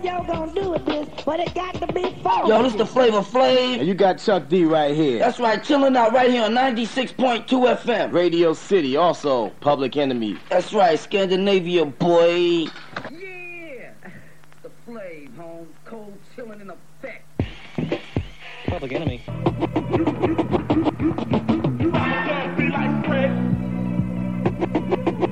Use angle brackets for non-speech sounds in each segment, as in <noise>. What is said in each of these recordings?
what y'all gonna do with this, but it got to be focused. Yo, this the Flavor Flav. And you got Chuck D right here. That's right, chilling out right here on 96.2 FM. Radio City, also Public Enemy. That's right, Scandinavia, boy. Yeah! The Flav, home. Cold chilling in effect. Public Enemy. This is a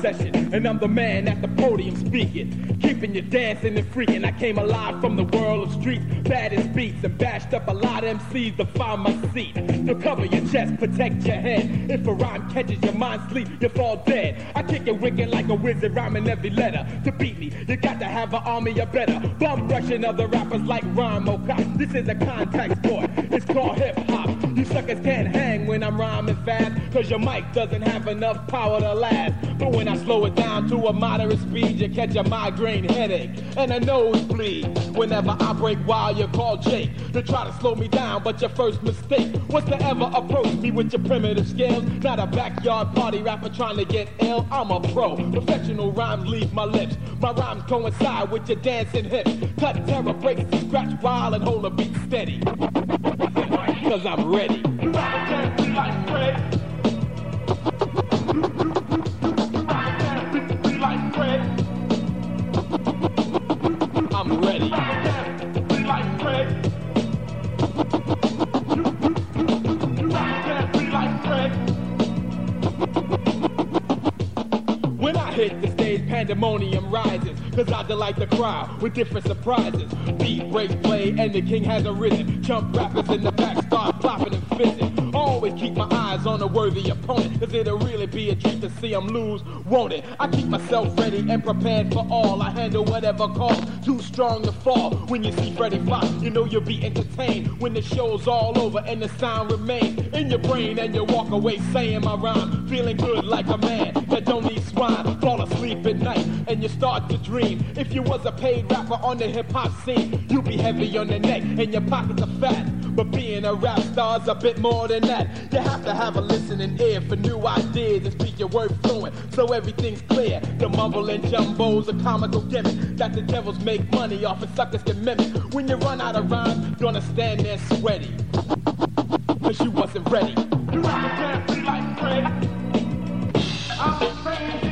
session, and I'm the man at the podium speaking. Keeping you dancing and freaking. I came alive from the world of streets, baddest beats, and bashed up a lot of MCs to find my seat. To cover your chest, protect your head. If a rhyme catches your mind sleep, you fall dead. I kick it wicked like a wizard, rhyming every letter. To beat me, you got to have an army or better. Bum rushing other rappers like Rhyme O'Cop. This is a contact sport. It's called hip hop. You suckers can't hang when I'm rhyming fast, cause your mic doesn't have enough power to last. But when I slow it down to a moderate speed, you catch a migraine headache and a nosebleed. Whenever I break wild, you call Jake to try to slow me down, but your first mistake was to ever approach me with your primitive skills. Not a backyard party rapper trying to get ill. I'm a pro. Professional rhymes leave my lips. My rhymes coincide with your dancing hips. Cut terror breaks, scratch wild, and hold a beat steady. Cause I'm ready. I'm ready. Pandemonium rises. Cause I delight the crowd with different surprises. Beat, break, play, and the king has arisen. Chump rappers in the back start flopping and fizzing. Always keep my eyes on a worthy opponent. Cause it'll really be a treat to see him lose, won't it? I keep myself ready and prepared for all. I handle whatever calls too strong to fall. When you see Freddie Foxxx, you know you'll be entertained. When the show's all over and the sound remains in your brain and you walk away saying my rhyme. Feeling good like a man that don't need swine. Fall asleep at night and you start to dream. If you was a paid rapper on the hip hop scene, you'd be heavy on the neck and your pockets are fat. But being a rap star's a bit more than that. You have to have a listening ear for new ideas and speak your word fluent so everything's clear. The mumble and jumbo's a comical gimmick that the devils make money off and suckers can mimic. When you run out of rhymes, you're gonna stand there sweaty. Cause you wasn't ready. You can't be like Fred. I'm saying to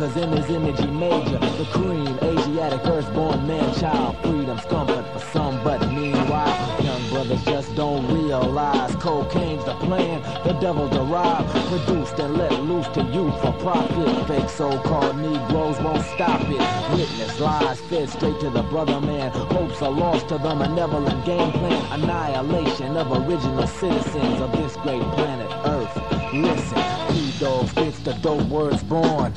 cause in his made you. The cream, Asiatic earthborn man child. Freedom's comfort for some, but meanwhile, young brothers just don't realize cocaine's the plan. The devil derived, produced and let loose to youth for profit. Fake so-called Negroes won't stop it. Witness lies fed straight to the brother man. Hopes are lost to the malevolent game plan. Annihilation of original citizens of this great planet Earth. Listen, P-Dog spits the dope words born.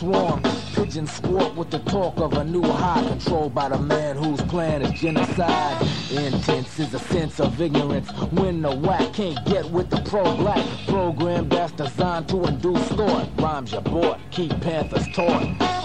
Swarm. Pigeons squawk with the talk of a new high controlled by the man whose plan is genocide. Intense is a sense of ignorance when the whack can't get with the pro-black program that's designed to induce thought. Rhymes you bought, keep Panthers taught.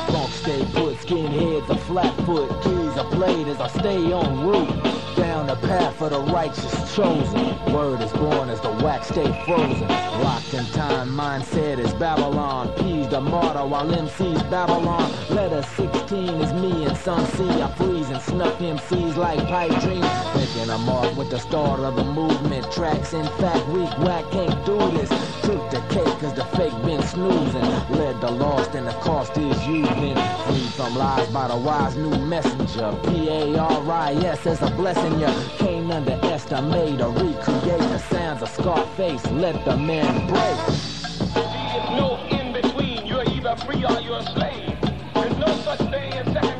Funk stay put, skinheads are flat foot, keys are played as I stay on route. Down the path of the righteous chosen. Word is born as the wax stay frozen. Locked in time, mindset is Babylon. P's the martyr while MC's Babylon. Letter 16 is me and some C. I freeze and snuff MCs like pipe dreams. Making a mark with the start of the movement. Tracks in fact weak, whack can't do this. Took the cake cause the fake been snoozing. Led the lost and the cost is you been freed from lies by the wise new messenger. P-A-R-I-S is a blessing you can't underestimate or recreate the sounds of Scarface. Let the man break. There's no in between. You're either free or you're a slave. There's no such thing as second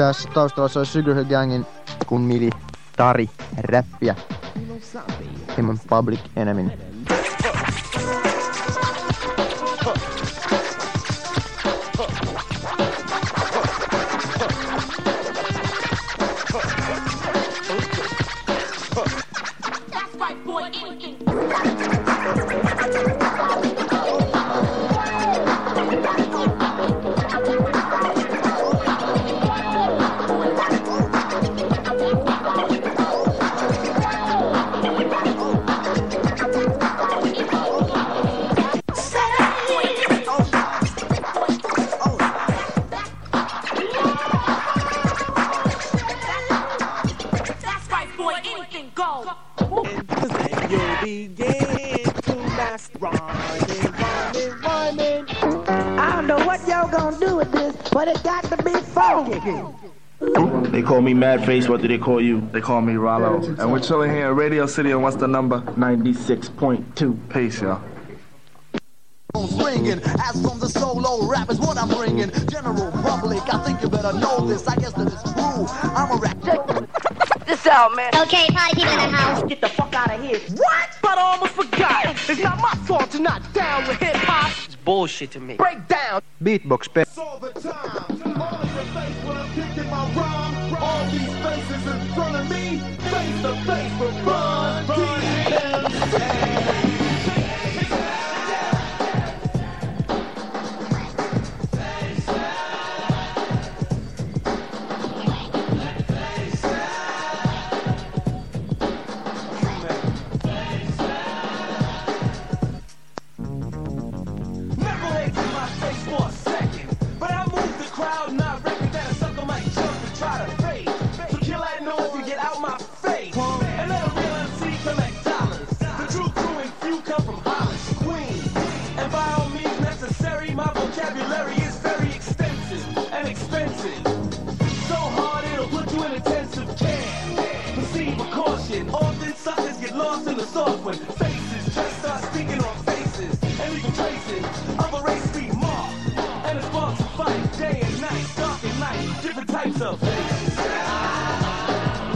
Tässä taustalla soi Sugarhill Gangin kun Mili, Tari, räppiä. Hieman Public Enemy. What y'all gonna do with this, but it got to be funky. They call me Madface. What do they call you? They call me Rollo. And we're chilling here in Radio City, and what's the number? 96.2. Peace, y'all. Swinging, as from the solo rap is what I'm bringing. General public, I think you better know this. I guess that it's true. I'm a rap. This out, man. Okay, party people in the house. Get the fuck out of here. What? But I almost forgot. It's not my fault you're not down with hip hop. It's bullshit to me. Break down. Beatbox pe- all the time. All in your face when I'm kicking my rhyme. All these faces in front of me, face to face with Run DMC. Different types of faces.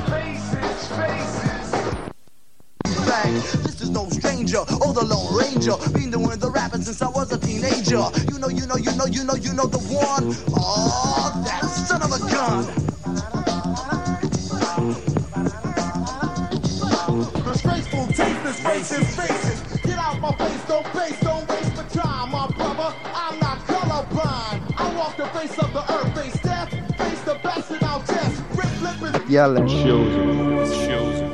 Faces, faces. This is no stranger, oh the Lone Ranger. Been doing the rapping since I was a teenager. You know, you know, you know, you know, you know the one. Oh, that son of a gun. Disgraceful, tasteless faces, faces. Get out my face, don't face, don't waste my time, my brother. I'm not colorblind. I walk the face of the earth, face death, Rip, lip, and Jälleen.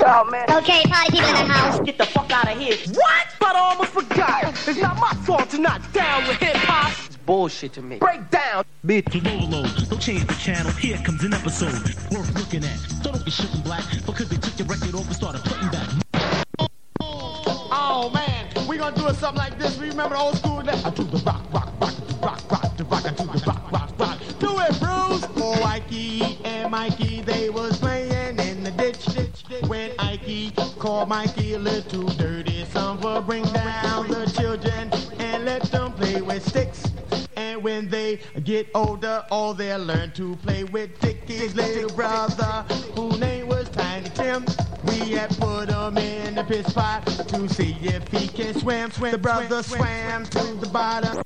Oh, man. Okay, party people in the house. Get the fuck out of here. What? But I almost forgot. It's not my fault you're not down with hip hop. It's bullshit to me. Break down. Beat. overload. Don't change the channel. Here comes an episode worth looking at. So don't be shooting black because they took your record off and started putting back. Oh man, we gonna do something like this. We remember the old school I do the rock, rock, rock, the rock, rock, the rock, I do the rock, rock, rock. Do it, Bruce. Oh, Ikey and Mikey, they was playing in the ditch, ditch, ditch. When Ikey called Mikey a little dirty, some for bring down the children and let them play with sticks. And when they get older, all they'll learn to play with Dickie's little brother, whose name was Tiny Tim. We had put him in the piss pot to see if he can swim. Swim, the brother swam to the bottom.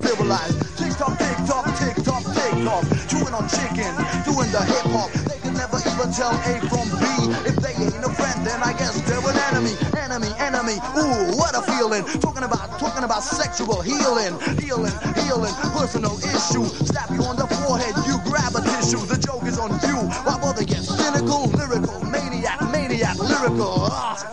Civilized. Tick tock, tick tock, tick tick. Chewing on chicken, doing the hip hop. They can never even tell A from B. If they ain't a friend, then I guess they're an enemy. Enemy, enemy. Ooh, what a feeling. Talking about, talking about sexual healing, healing, healing. Personal issue. Slap you on the forehead, you grab a tissue. The joke is on you. Why bother get cynical, lyrical, maniac, maniac, lyrical. Ah.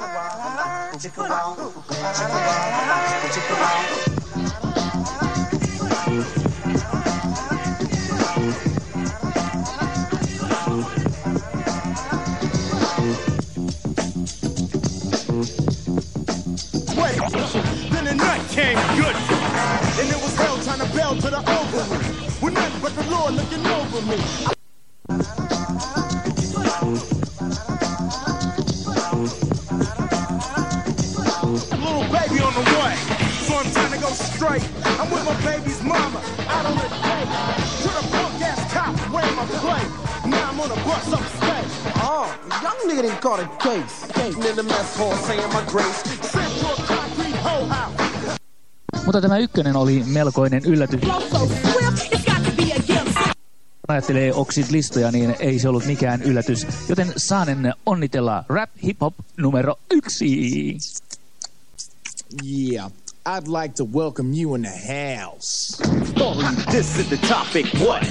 Then the night came good. And it was hell trying to bell to the over. With nothing but the Lord looking over me. Little baby on the way. So I'm trying to go straight. I'm with my baby's mama, out on the A bus upstate. Oh, young nigga didn't call it case. Case in the mess hall saying my grace. Sent to a concrete hoe house. Mutta tämä ykkönen oli melkoinen yllätys. ajattelee oksit listoja, niin ei se ollut mikään yllätys. Joten saanen onnitella Rap Hip Hop numero yksi. Yeah, I'd like to welcome you in the house. This is the topic. What?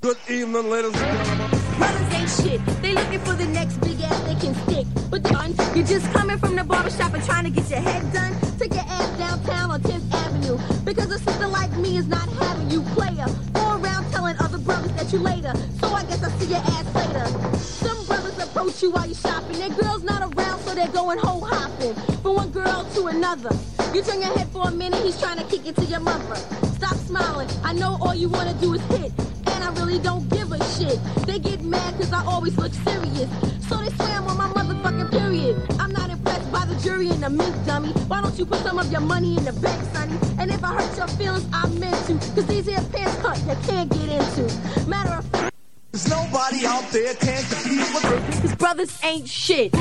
Good evening, ladies and gentlemen. Brothers ain't shit. They looking for the next big ass they can stick. But done, you're just coming from the barbershop and trying to get your head done. Take your ass downtown on 10th Avenue. Because a sister like me is not having you player. Go around telling other brothers that you later. So I guess I'll see your ass later. Some brothers approach you while you're shopping. Their girl's not around, so they're going hoe hopping. From one girl to another. You turn your head for a minute, he's trying to kick it to your mother. Stop smiling. I know all you wanna do is hit. And I really don't a shit. They get mad cause I always look serious. So they slam on my motherfucking period. I'm not impressed by the jury and the mink dummy. Why don't you put some of your money in the bank, sonny? And if I hurt your feelings, I meant to. Cause these here pants cut you can't get into. Matter of fact, There's nobody out there can't compete with her. <laughs> Cause brothers ain't shit.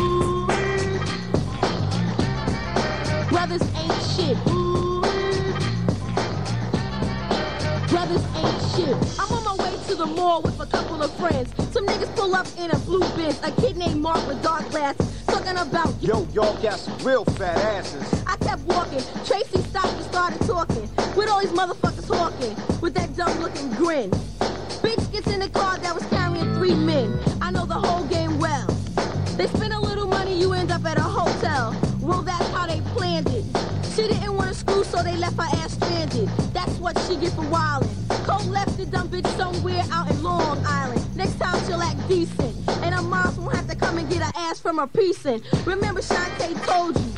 Brothers ain't shit. Brothers ain't shit. I'm on my way to the mall with a couple of friends. Some niggas pull up in a blue Benz. A kid named Mark with dark glasses. Talking about Yo, y'all got some real fat asses. I kept walking. Tracy stopped and started talking. With all these motherfuckers talking. With that dumb looking grin. Bitch gets in the car that was carrying three men. I know the whole game well. They spend a little money, you end up at a hotel. Well, that's how they planned it. She didn't want to screw, so they left her ass stranded. That's what she get for wildin'. Cole left the dumb bitch somewhere out in Long Island. Next time she'll act decent. And her moms won't have to come and get her ass from her precinct. Remember Shanté told you.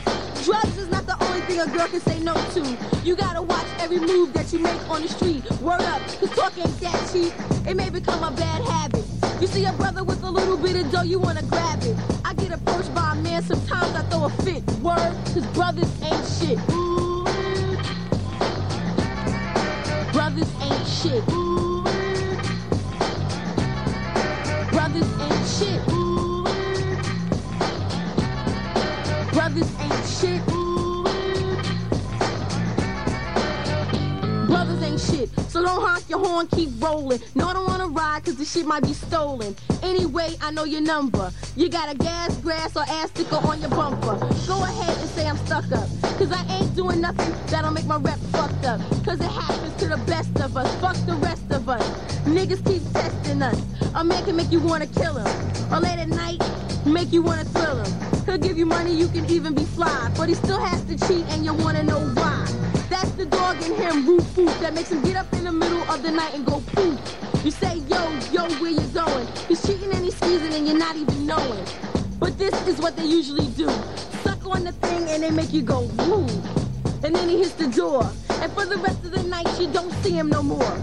Drugs is not the only thing a girl can say no to. You gotta watch every move that you make on the street. Word up, cause talk ain't that cheap. It may become a bad habit. You see a brother with a little bit of dough, you wanna grab it. I get approached by a man, sometimes I throw a fit. Word, cause brothers ain't shit. Brothers ain't shit. Brothers ain't shit. Brothers ain't shit. Brothers ain't shit. So don't honk your horn, keep rolling. No, I don't wanna ride cause the shit might be stolen. Anyway, I know your number. You got a gas, grass, or ass sticker on your bumper. Go ahead and say I'm stuck up. Cause I ain't doing nothing that'll make my rep fucked up. Cause it happens to the best of us. Fuck the rest of us. Niggas keep testing us. A man can make you wanna kill him. Or late at night, make you wanna thrill him. He'll give you money, you can even be fly. But he still has to cheat and you wanna know why. That's the dog in him, roof roof, that makes him get up in the middle of the night and go poof. You say, yo, yo, where you going? He's cheating and he's squeezing and you're not even knowing. But this is what they usually do. On the thing and they make you go woo. And then he hits the door. And for the rest of the night, you don't see him no more.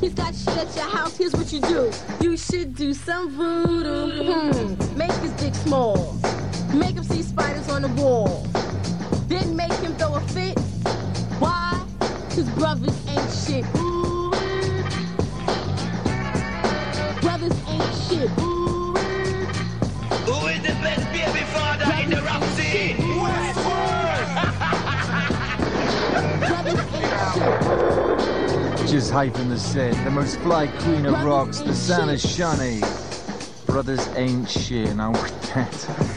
He's got shit at your house, here's what you do. You should do some voodoo. Hmm. Make his dick small. Make him see spiders on the wall. Then make him throw a fit. Why? Cause brothers ain't shit. Brothers ain't shit. Just hyping the set, the most fly queen of rocks, the sun is shiny. Brothers ain't shit, now with that.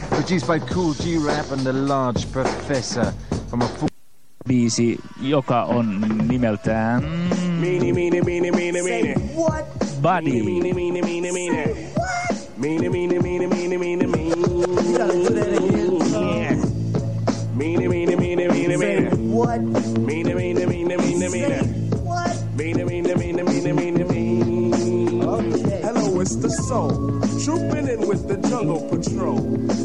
Produced by Kool G Rap and the Large Professor from a full biisi, joka on nimeltään Meanie, meanie, meanie, meanie, meanie. What? Buddy. Meanie, meanie, meanie, meanie. Meanie, meanie, meanie, meanie, meanie, meanie. You gotta do that again. Meanie, meanie, meanie, meanie, meanie. What? Meanie, meanie, meanie, meanie, meanie. What? Meanie, meanie, meanie, meanie, meanie, meanie. Oh, Hello, it's the soul. Trooping in with the jungle patrol.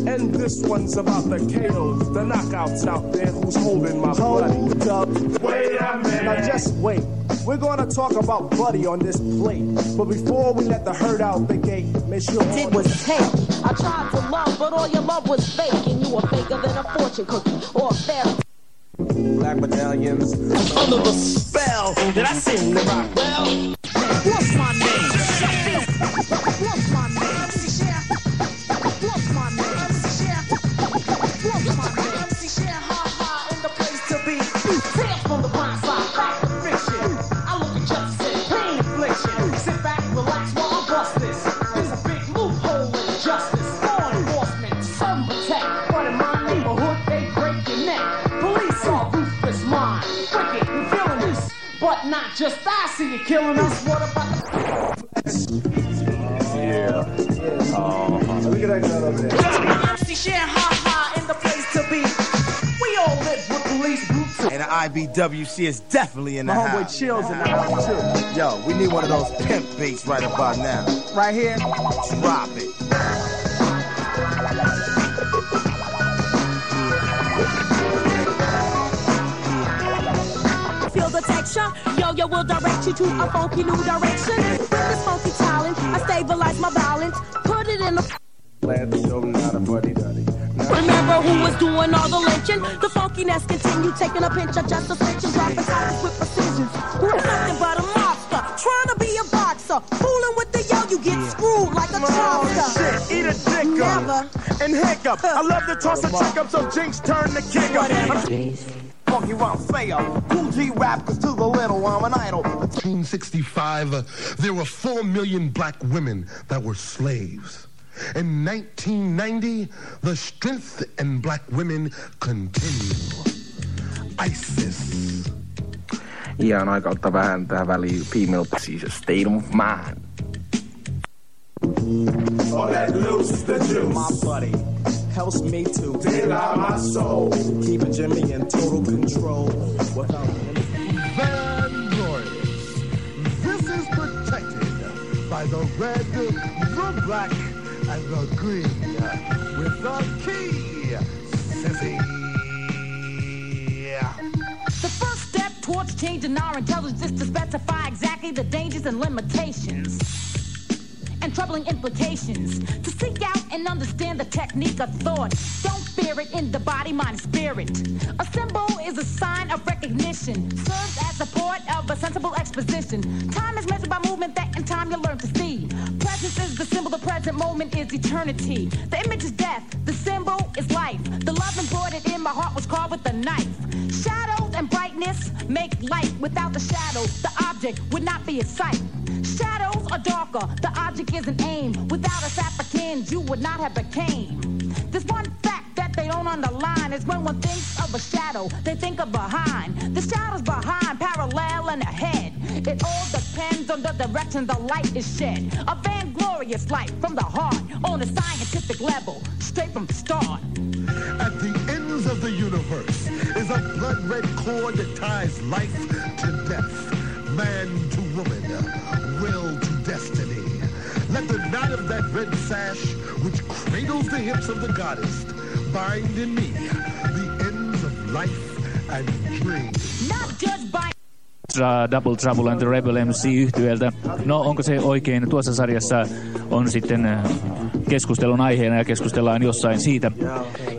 And this one's about the KOs, the knockouts out there who's holding my bloody. Hold up. Wait a minute. Now just wait. We're gonna talk about Buddy on this plate. But before we let the herd out the gate, make sure Did was take. I tried to love, but all your love was fake, and you were faker than a fortune cookie or a fairy. black medallions. Under the that I sing the rock well. What's my name? Not just I see you killing us. What about the Yeah. Oh, look at that gun over there. MC Shan, ha ha, in the place to be. We all live with police brutality. And the IBWC is definitely in the My house. homeboy Chills in the house too. Yo, we need one of those pimp beats right about now. Right here. Drop it. Feel? Yo, yo, will direct you to a funky new direction. With this funky talent, I stabilize my balance. Put it in the. Glad to show not a buddy duddy. Remember who was doing all the lynching? The funkiness continue taking a pinch of just a switch and dropping titles with precision. Who's nothing but a monster? Trying to be a boxer. Fooling with the yo, you get screwed like a chopper. shit, eat a dick Never. up and hiccup. I love to toss a chick up, so Jinx turn the kick up. I'm Funky round fail. Kool G Rap, cause to the little I'm an idol. 1965, uh, there were 4 million black women that were slaves. In 1990, the strength in black women continue. ISIS. Ihan aika ottaa vähän tähän väliin female siis state of mind. All that loose the juice. My buddy helps me to Daylight my soul. Keeping Jimmy in total control. Without Van Glorious. This is protected by the red, the black, and the green. With the key, Sissy. The first step towards changing our intelligence is to specify exactly the dangers and limitations and troubling implications. To seek out and understand the technique of thought. Don't fear it in the body, mind, spirit. A symbol is a sign of recognition, serves as support of a sensible exposition. Time is measured by movement, that in time you learn to see. Presence is the symbol, the present moment is eternity. The image is death, the symbol is life. The love embroidered in my heart was carved with a knife. Shadows and brightness make light. Without the shadow, the object would not be a sight. Shadows are darker, the object is an aim. Without us Africans, you would not have became. There's one fact that they don't underline is when one thinks of a shadow, they think of behind. The shadow's behind, parallel and ahead. It all depends on the direction the light is shed. A vainglorious light from the heart on a scientific level, straight from the start. At the ends of the universe is a blood red cord that ties life to death, man to woman. Knot of that red sash, which cradles the hips of the goddess, bind in me the ends of life and dream. Not judged by Tra- Double Trouble and the Rebel MC yhtyeltä. No onko se oikein? Tuossa sarjassa on sitten äh, keskustelun aiheena ja keskustellaan jossain siitä.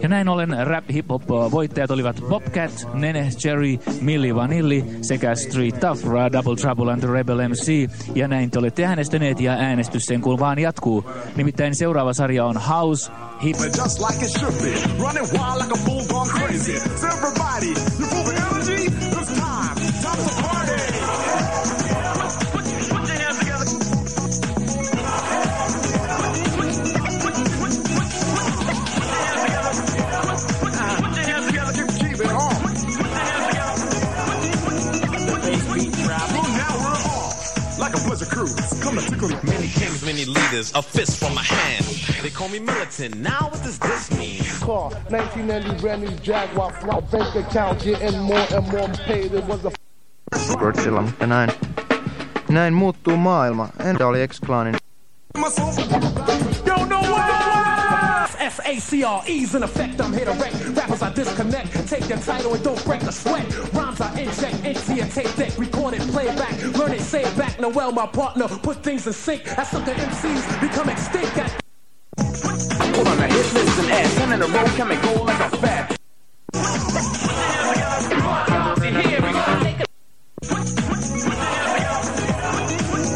Ja näin ollen rap hip hop voittajat olivat Bobcat, Nene Cherry, Milli Vanilli sekä Street Tough Double Trouble and the Rebel MC. Ja näin te olette äänestäneet ja äänestys sen kun vaan jatkuu. Nimittäin seuraava sarja on House Hip Just like it should be. Running wild like a bull gone crazy. Everybody, you full of energy? Leaders, a fist from my hand. They call me militant. Now what does this mean? Car, 1990 brand new Jaguar fly bank account, getting more and more paid. It was a Scorchilla, mutta näin. Näin muuttuu maailma. Entä oli X-Clanin Don't know what S-A-C-R-E's in effect, I'm here to wreck. Rappers I disconnect, take their title and don't break the sweat. Rhymes I inject into your tape deck, record it, play it back, learn it, say it back. Noel, my partner, put things in sync. I the MCs become extinct. at. Hold on, the hit this and S and in a row can it go like a fat.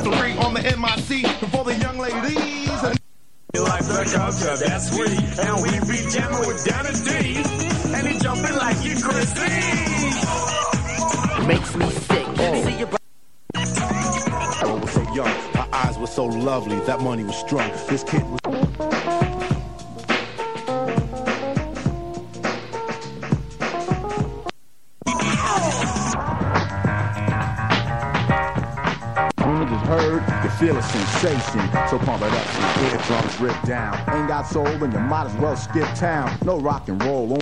Three on the MIC before the young lady free. And we be jamming with Danny D. And he jumping like you Christy. Makes me sick. Oh. See you I was so young, her eyes were so lovely, that money was strong. This kid was. Heard, you feel a sensation. So pump it up, your eardrums rip down. Ain't got soul, then you might as well skip town. No rock and roll.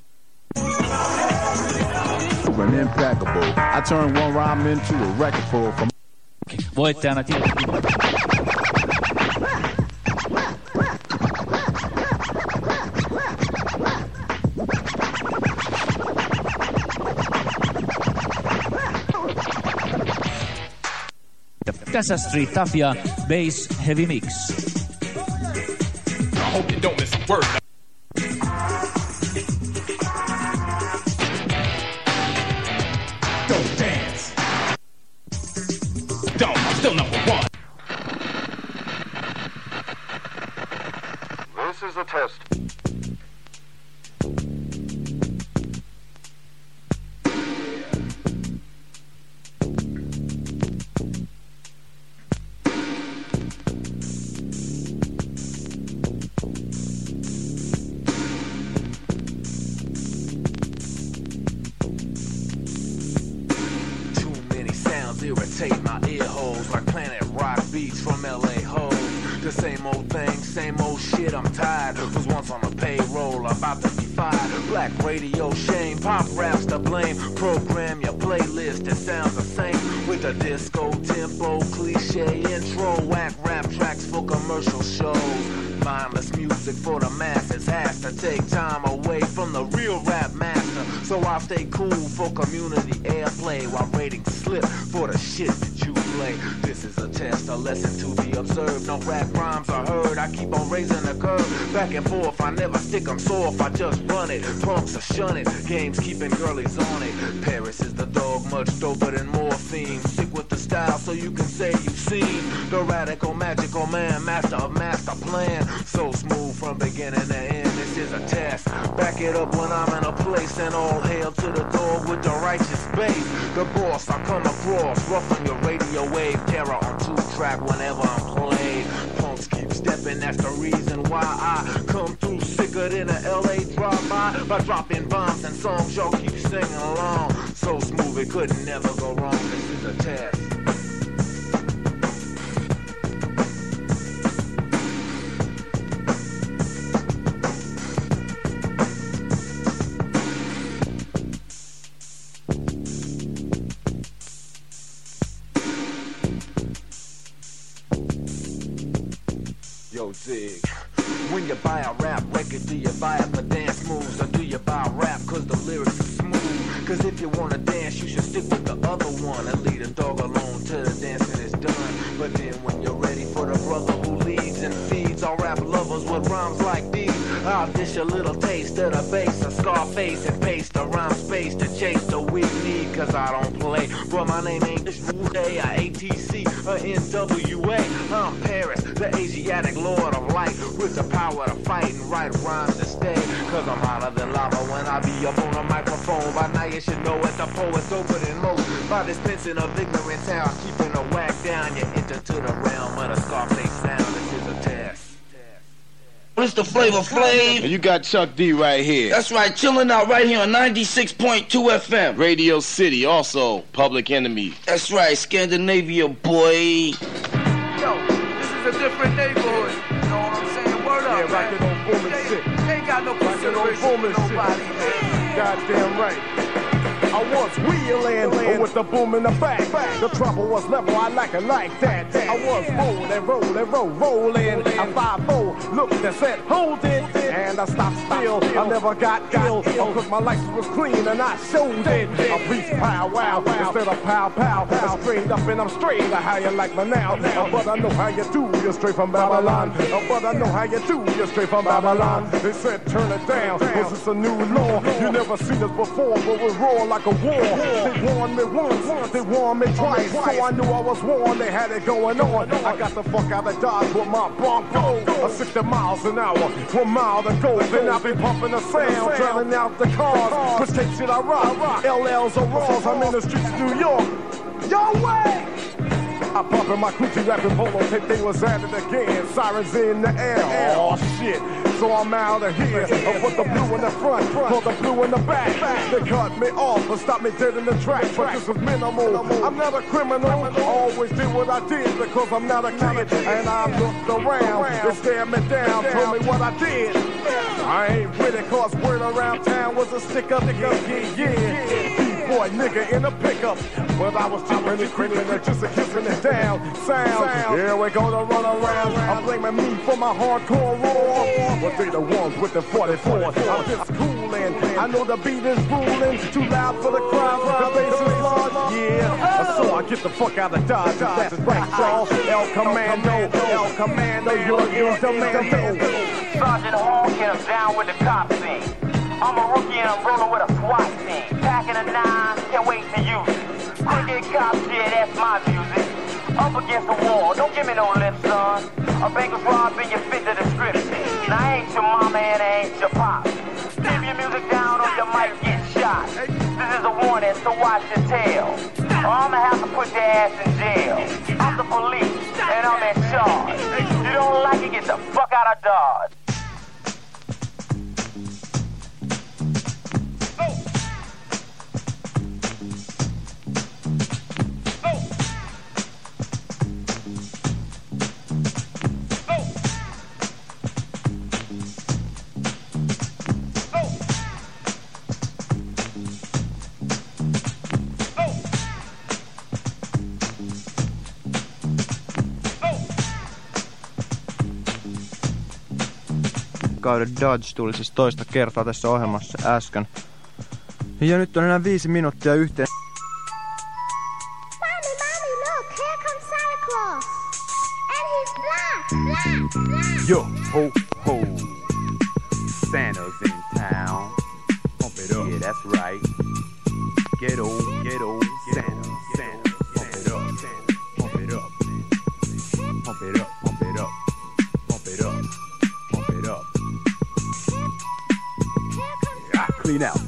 An impeccable. I turn one rhyme into a record full from Voittajana Timo Tässä Street Tafia Bass Heavy Mix. And forth, I never stick 'em if I just run it. Punks are shunning. Games keeping girlies on it. Paris is the dog, much doper than morphine. Stick with the style so you can say you've seen the radical, magical man, master of master plan. So smooth from beginning to end. This is a test. Back it up when I'm in a place, and all hail to the dog with the righteous bass. The boss I come across, rough on your radio wave, terror on two track whenever I'm played. Keep stepping, that's the reason why I come through sicker than a LA drive-by by dropping bombs and songs y'all keep singing along. So smooth it could never go wrong. This is a test. Yo, dig. When you buy a rap record, do you buy it for dance moves or do you buy rap cause the lyrics are smooth? Cause if you wanna dance, you should stick with the other one and leave the dog alone till the dancing is done. But then when you're ready for the brother who leads and feeds all rap lovers with rhymes like these, I'll dish a little taste of the bass, a Scarface and paste the rhyme space to chase the weak need cause I don't play. But my name ain't Wu-Day, or ATC, or NWA. I'm Paris, the Asiatic lord of light, with the power to fight and write rhymes to stay. Cause I'm hotter than lava when I be up on a microphone. By now you should know it, the poet's open and most. By dispensing of ignorance, how I'm keeping a whack down, you enter to the realm of the Scarface sound. This is a test. It's the Flavor Flav. And you got Chuck D right here. That's right, chilling out right here on 96.2 FM. Radio City, also Public Enemy. That's right, Scandinavia, boy. Yo, this is a different neighborhood. You know what I'm saying? Word up, Yeah, rockin' on booming They- shit. They ain't got no consideration for nobody, man. Goddamn right. I was wheeling with the boom in the back. The trouble was level, I like it like that. I was rolling, rolling, roll, rolling. I five four, looked and said, hold it. And I stopped still. I never got ill. Oh, cause my license was clean and I showed it. I preach pow wow instead of pow pow. I'm straight up and I'm straight. How you like me now? Uh, But I know how you do. You're straight from Babylon. Uh, But I know how you do. You're straight from Babylon. They said turn it down. Cause it's a new law. You never seen us before, but we roar like like a war. They warned me once, they warned me twice. So I knew I was warned, they had it going on. I got the fuck out of Dodge with my Bronco. A 60 miles an hour, one mile to go. Then I'll be pumping the sound, drowning out the cars. Which takes it I rock. LLs or Raws, I'm in the streets of New York. Yo, way! In my coochie rapping polo tape, they was at it again. Sirens in the air, oh shit. So I'm out of here. I put the blue in the front, put the blue in the back. They cut me off and stopped me dead in the track. But this is minimal. I'm not a criminal. I always did what I did because I'm not a kid. And I looked around, they stared me down, told me what I did. I ain't with it cause word around town was a stick up, yeah, yeah, yeah. B-boy nigga in a pickup. But I was jumping and creeping and just a kissing it down. Sound, here we go to run around. I'm blaming me for my hardcore roar. But they the ones with the 44. I'm just coolin'. I know the beat is ruling. Too loud for the crowd. The bass is large. Yeah. So I get the fuck out of Dodge. That's right, y'all. El Commando. El Commando. You're in demand. Sergeant Hawk and I'm down with the cop scene. I'm a rookie and I'm rolling with a SWAT team. Packing a nine, can't wait to use it. Cricket cop shit, that's my music. Up against the wall, don't give me no lip, son. A bank was robbing you fit the description. And I ain't your mama and I ain't your pop. Keep your music down or you might get shot. This is a warning, so watch your tail. Or I'ma have to put your ass in jail. I'm the police, and I'm in charge. You don't like it, get the fuck out of Dodge. Kauden Dodge tuli siis toista kertaa tässä ohjelmassa äsken. Ja nyt on enää viisi minuuttia yhteen. Mommy, mommy, look, here comes Santa Claus. And he's black, black, black. Yo, ho,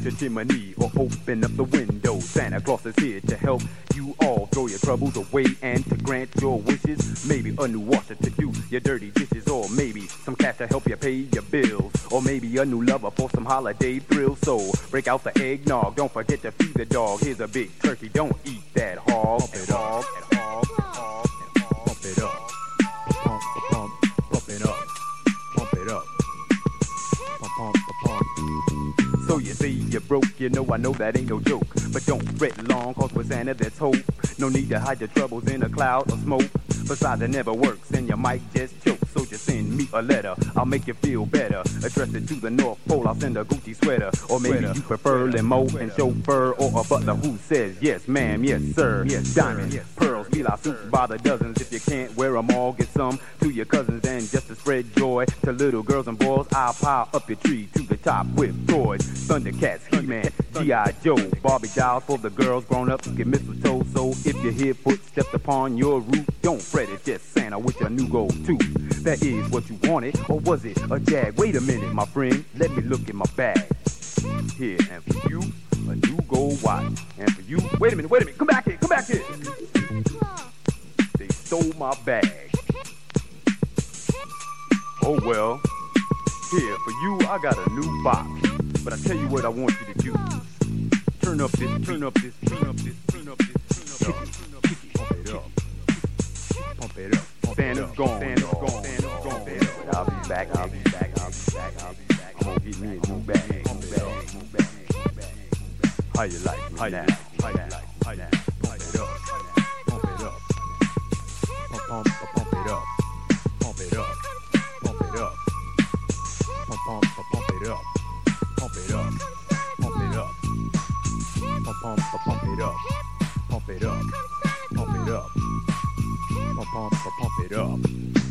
the chimney or open up the window. Santa Claus is here to help you all throw your troubles away and to grant your wishes. Maybe a new washer to do your dirty dishes, or maybe some cash to help you pay your bills, or maybe a new lover for some holiday thrills. So break out the eggnog, don't forget to feed the dog. Here's a big turkey, don't eat that hog. Pump it up, pump it up, you say you're broke, you know I know that ain't no joke. But don't fret long, cause with Santa there's hope. No need to hide your troubles in a cloud of smoke. Besides, it never works, and you might just choke. So just send me a letter, I'll make you feel better. Address it to the North Pole, I'll send a Gucci sweater. Or maybe you prefer limo and chauffeur, or a butler who says, yes ma'am, yes sir. Yes, diamond. pearls, Fila suits by the dozens. If you can't wear 'em all, get some to your cousins. And just to spread joy to little girls and boys, I'll pile up your tree to the top with toys. Thundercats, He-Man, G.I. Joe, Barbie dolls for the girls, grown-ups get mistletoe. So if you hear footsteps upon your roof, don't fret, it's just Santa with your new gold tooth. That is what you wanted, or was it a jag? Wait a minute, my friend, let me look in my bag. Here, and for you, a new gold watch. And for you, wait a minute, wait a minute, come back here, come back here. Stole my bag. Oh well. Here, for you, I got a new box. But I tell you what I want you to do. Turn up this, turn up this, turn up this, turn up this, turn up this. Pump it up. Pump it up. Santa's gone. Santa's gone. Santa's gone. But I'll be back. I'll be back. I'll be back. I'll be back. I'm gonna get me a new bag. Pump it up. How you like me now? How you like me? How Pump, pump, it up. Pump it up. Pump it up. Pump, pump, pump it up. Pump it up. Pump it up. Pump, pump, pump it up. Pump it up. Pump it up. Pump, pump, pump it up.